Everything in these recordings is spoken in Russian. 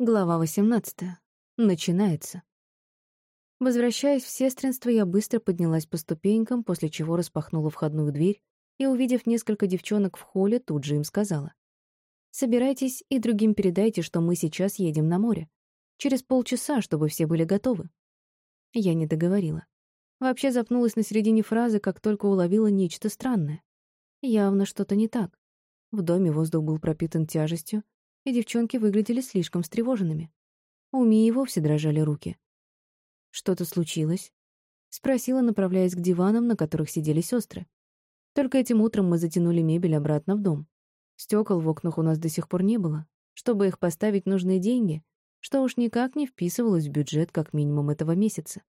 Глава 18. Начинается. Возвращаясь в сестринство, я быстро поднялась по ступенькам, после чего распахнула входную дверь и, увидев несколько девчонок в холле, тут же им сказала. «Собирайтесь и другим передайте, что мы сейчас едем на море. Через полчаса, чтобы все были готовы». Я не договорила. Вообще запнулась на середине фразы, как только уловила нечто странное. Явно что-то не так. В доме воздух был пропитан тяжестью, и девчонки выглядели слишком встревоженными. У Мии вовсе дрожали руки. «Что-то случилось?» — спросила, направляясь к диванам, на которых сидели сестры. Только этим утром мы затянули мебель обратно в дом. Стекол в окнах у нас до сих пор не было. Чтобы их поставить, нужные деньги, что уж никак не вписывалось в бюджет как минимум этого месяца.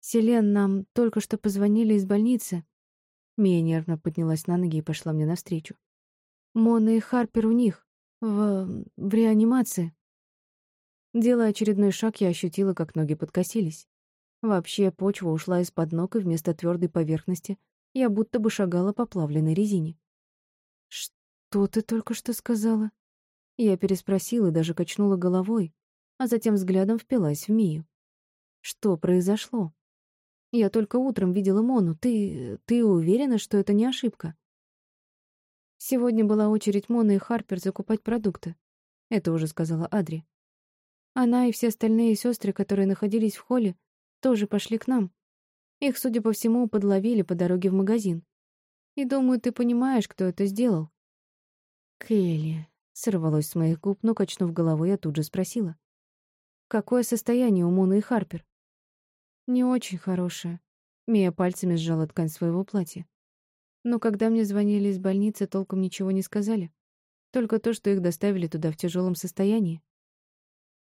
«Селен, нам только что позвонили из больницы». Мия нервно поднялась на ноги и пошла мне навстречу. «Мона и Харпер у них. В... в реанимации. Делая очередной шаг, я ощутила, как ноги подкосились. Вообще, почва ушла из-под ног, и вместо твердой поверхности я будто бы шагала по плавленной резине. «Что ты только что сказала?» Я переспросила даже качнула головой, а затем взглядом впилась в Мию. «Что произошло?» «Я только утром видела Мону. Ты... ты уверена, что это не ошибка?» Сегодня была очередь Моны и Харпер закупать продукты. Это уже сказала Адри. Она и все остальные сестры, которые находились в холле, тоже пошли к нам. Их, судя по всему, подловили по дороге в магазин. И думаю, ты понимаешь, кто это сделал. Келли. Сорвалось с моих губ, но, качнув головой, я тут же спросила. Какое состояние у Моны и Харпер? Не очень хорошее. Мия пальцами сжала ткань своего платья. Но когда мне звонили из больницы, толком ничего не сказали. Только то, что их доставили туда в тяжелом состоянии.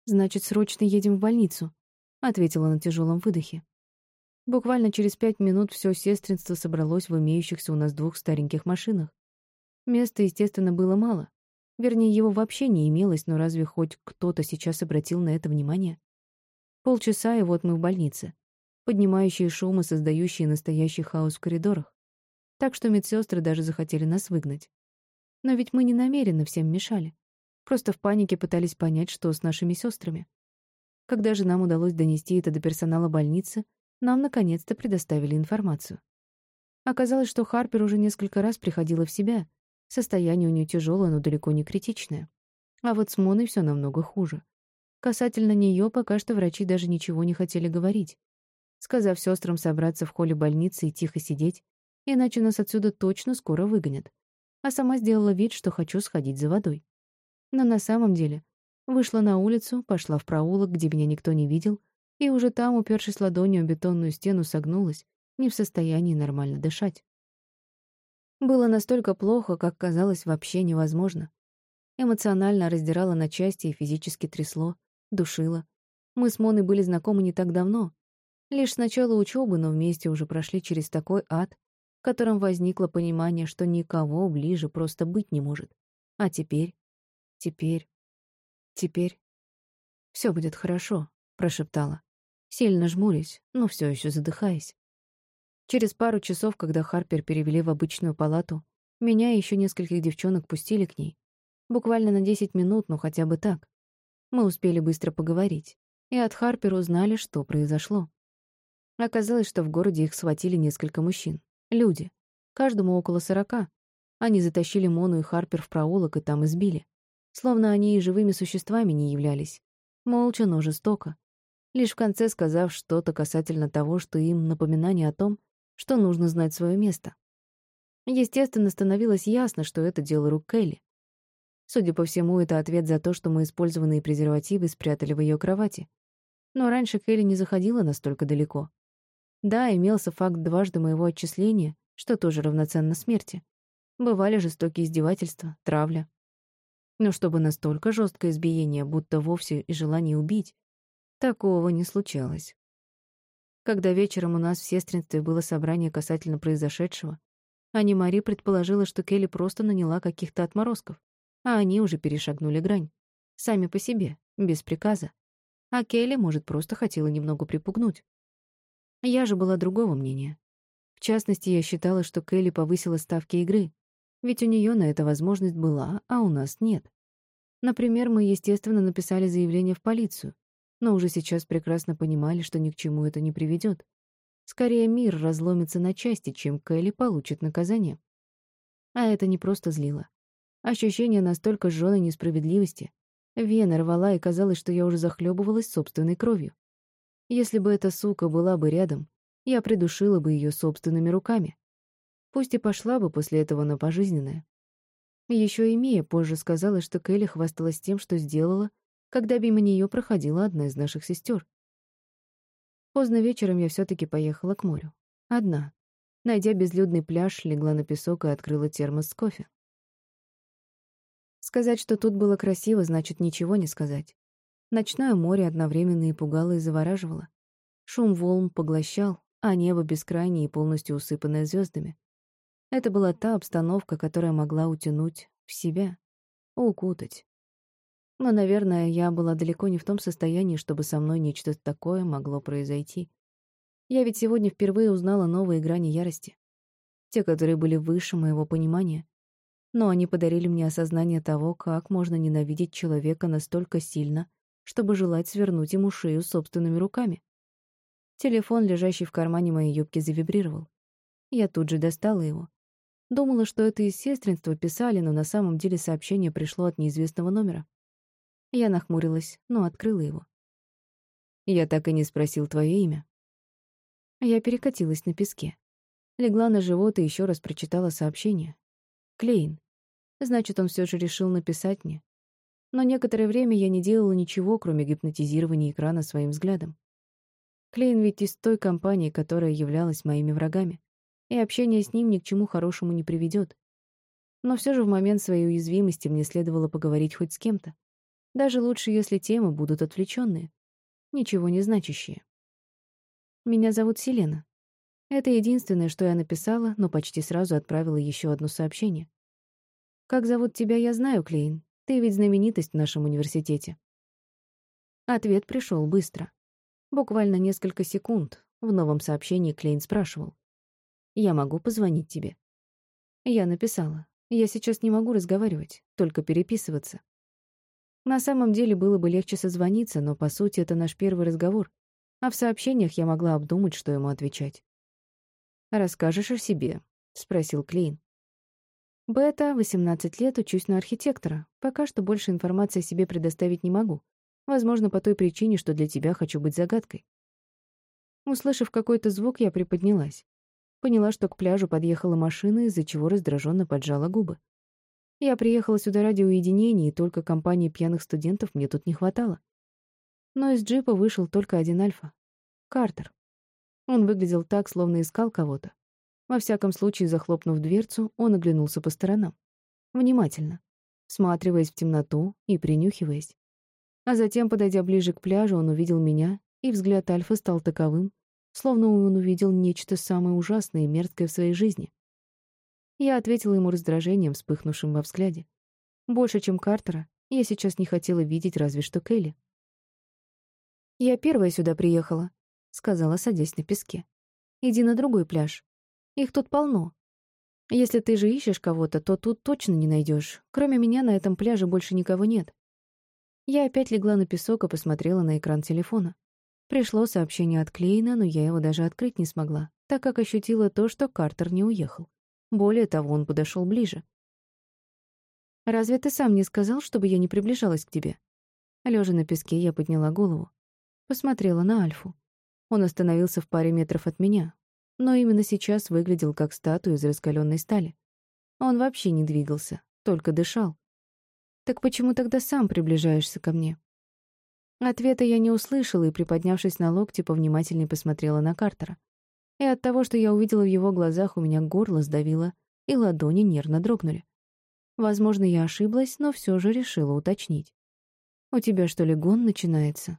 «Значит, срочно едем в больницу», — ответила на тяжелом выдохе. Буквально через пять минут все сестринство собралось в имеющихся у нас двух стареньких машинах. Места, естественно, было мало. Вернее, его вообще не имелось, но разве хоть кто-то сейчас обратил на это внимание? Полчаса, и вот мы в больнице. Поднимающие шумы, создающие настоящий хаос в коридорах так что медсестры даже захотели нас выгнать. Но ведь мы не намеренно всем мешали. Просто в панике пытались понять, что с нашими сестрами. Когда же нам удалось донести это до персонала больницы, нам наконец-то предоставили информацию. Оказалось, что Харпер уже несколько раз приходила в себя. Состояние у нее тяжелое, но далеко не критичное. А вот с Моной все намного хуже. Касательно нее пока что врачи даже ничего не хотели говорить. Сказав сестрам собраться в холле больницы и тихо сидеть, иначе нас отсюда точно скоро выгонят. А сама сделала вид, что хочу сходить за водой. Но на самом деле вышла на улицу, пошла в проулок, где меня никто не видел, и уже там, упершись ладонью о бетонную стену, согнулась, не в состоянии нормально дышать. Было настолько плохо, как казалось вообще невозможно. Эмоционально раздирала на части и физически трясло, душило. Мы с Моной были знакомы не так давно. Лишь с начала учебы, но вместе уже прошли через такой ад, в котором возникло понимание, что никого ближе просто быть не может. А теперь, теперь, теперь... «Все будет хорошо», — прошептала. Сильно жмурясь, но все еще задыхаясь. Через пару часов, когда Харпер перевели в обычную палату, меня и еще нескольких девчонок пустили к ней. Буквально на десять минут, но хотя бы так. Мы успели быстро поговорить, и от Харпера узнали, что произошло. Оказалось, что в городе их схватили несколько мужчин. Люди. Каждому около сорока. Они затащили Мону и Харпер в проулок и там избили. Словно они и живыми существами не являлись. Молча, но жестоко. Лишь в конце сказав что-то касательно того, что им напоминание о том, что нужно знать свое место. Естественно, становилось ясно, что это дело рук Келли. Судя по всему, это ответ за то, что мы использованные презервативы спрятали в ее кровати. Но раньше Келли не заходила настолько далеко. Да, имелся факт дважды моего отчисления, что тоже равноценно смерти. Бывали жестокие издевательства, травля. Но чтобы настолько жесткое избиение, будто вовсе и желание убить, такого не случалось. Когда вечером у нас в сестринстве было собрание касательно произошедшего, Ани Мари предположила, что Келли просто наняла каких-то отморозков, а они уже перешагнули грань. Сами по себе, без приказа. А Келли, может, просто хотела немного припугнуть. Я же была другого мнения. В частности, я считала, что Келли повысила ставки игры, ведь у нее на это возможность была, а у нас нет. Например, мы, естественно, написали заявление в полицию, но уже сейчас прекрасно понимали, что ни к чему это не приведет. Скорее, мир разломится на части, чем Кэлли получит наказание. А это не просто злило. Ощущение настолько жжёной несправедливости. Вена рвала, и казалось, что я уже захлебывалась собственной кровью. Если бы эта сука была бы рядом, я придушила бы ее собственными руками. Пусть и пошла бы после этого на пожизненное. Еще и Мия позже сказала, что Келли хвасталась тем, что сделала, когда мимо нее проходила одна из наших сестер. Поздно вечером я все таки поехала к морю. Одна. Найдя безлюдный пляж, легла на песок и открыла термос с кофе. Сказать, что тут было красиво, значит ничего не сказать. Ночное море одновременно и пугало, и завораживало. Шум волн поглощал, а небо бескрайнее и полностью усыпанное звездами. Это была та обстановка, которая могла утянуть в себя, укутать. Но, наверное, я была далеко не в том состоянии, чтобы со мной нечто такое могло произойти. Я ведь сегодня впервые узнала новые грани ярости. Те, которые были выше моего понимания. Но они подарили мне осознание того, как можно ненавидеть человека настолько сильно, чтобы желать свернуть ему шею собственными руками. Телефон, лежащий в кармане моей юбки, завибрировал. Я тут же достала его. Думала, что это из сестринства писали, но на самом деле сообщение пришло от неизвестного номера. Я нахмурилась, но открыла его. «Я так и не спросил твое имя». Я перекатилась на песке. Легла на живот и еще раз прочитала сообщение. «Клейн. Значит, он все же решил написать мне. Но некоторое время я не делала ничего, кроме гипнотизирования экрана своим взглядом. Клейн ведь из той компании, которая являлась моими врагами, и общение с ним ни к чему хорошему не приведет. Но все же в момент своей уязвимости мне следовало поговорить хоть с кем-то. Даже лучше, если темы будут отвлеченные, ничего не значащие. Меня зовут Селена. Это единственное, что я написала, но почти сразу отправила еще одно сообщение. Как зовут тебя, я знаю, Клейн. Ты ведь знаменитость в нашем университете. Ответ пришел быстро. Буквально несколько секунд в новом сообщении Клейн спрашивал. «Я могу позвонить тебе?» Я написала. «Я сейчас не могу разговаривать, только переписываться». На самом деле было бы легче созвониться, но, по сути, это наш первый разговор, а в сообщениях я могла обдумать, что ему отвечать. «Расскажешь о себе?» — спросил Клейн. «Бета, 18 лет, учусь на архитектора. Пока что больше информации о себе предоставить не могу. Возможно, по той причине, что для тебя хочу быть загадкой. Услышав какой-то звук, я приподнялась. Поняла, что к пляжу подъехала машина, из-за чего раздраженно поджала губы. Я приехала сюда ради уединения, и только компании пьяных студентов мне тут не хватало. Но из джипа вышел только один альфа. Картер. Он выглядел так, словно искал кого-то. Во всяком случае, захлопнув дверцу, он оглянулся по сторонам. Внимательно, всматриваясь в темноту и принюхиваясь. А затем, подойдя ближе к пляжу, он увидел меня, и взгляд Альфа стал таковым, словно он увидел нечто самое ужасное и мерзкое в своей жизни. Я ответила ему раздражением, вспыхнувшим во взгляде. Больше, чем Картера, я сейчас не хотела видеть разве что Келли. «Я первая сюда приехала», — сказала, садясь на песке. «Иди на другой пляж. Их тут полно. Если ты же ищешь кого-то, то тут точно не найдешь. Кроме меня на этом пляже больше никого нет. Я опять легла на песок и посмотрела на экран телефона. Пришло сообщение от Клейна, но я его даже открыть не смогла, так как ощутила то, что Картер не уехал. Более того, он подошел ближе. «Разве ты сам не сказал, чтобы я не приближалась к тебе?» Лежа на песке, я подняла голову. Посмотрела на Альфу. Он остановился в паре метров от меня, но именно сейчас выглядел как статуя из раскаленной стали. Он вообще не двигался, только дышал. Так почему тогда сам приближаешься ко мне? Ответа я не услышала и, приподнявшись на локте, повнимательнее посмотрела на Картера. И от того, что я увидела в его глазах, у меня горло сдавило, и ладони нервно дрогнули. Возможно, я ошиблась, но все же решила уточнить. «У тебя что ли гон начинается?»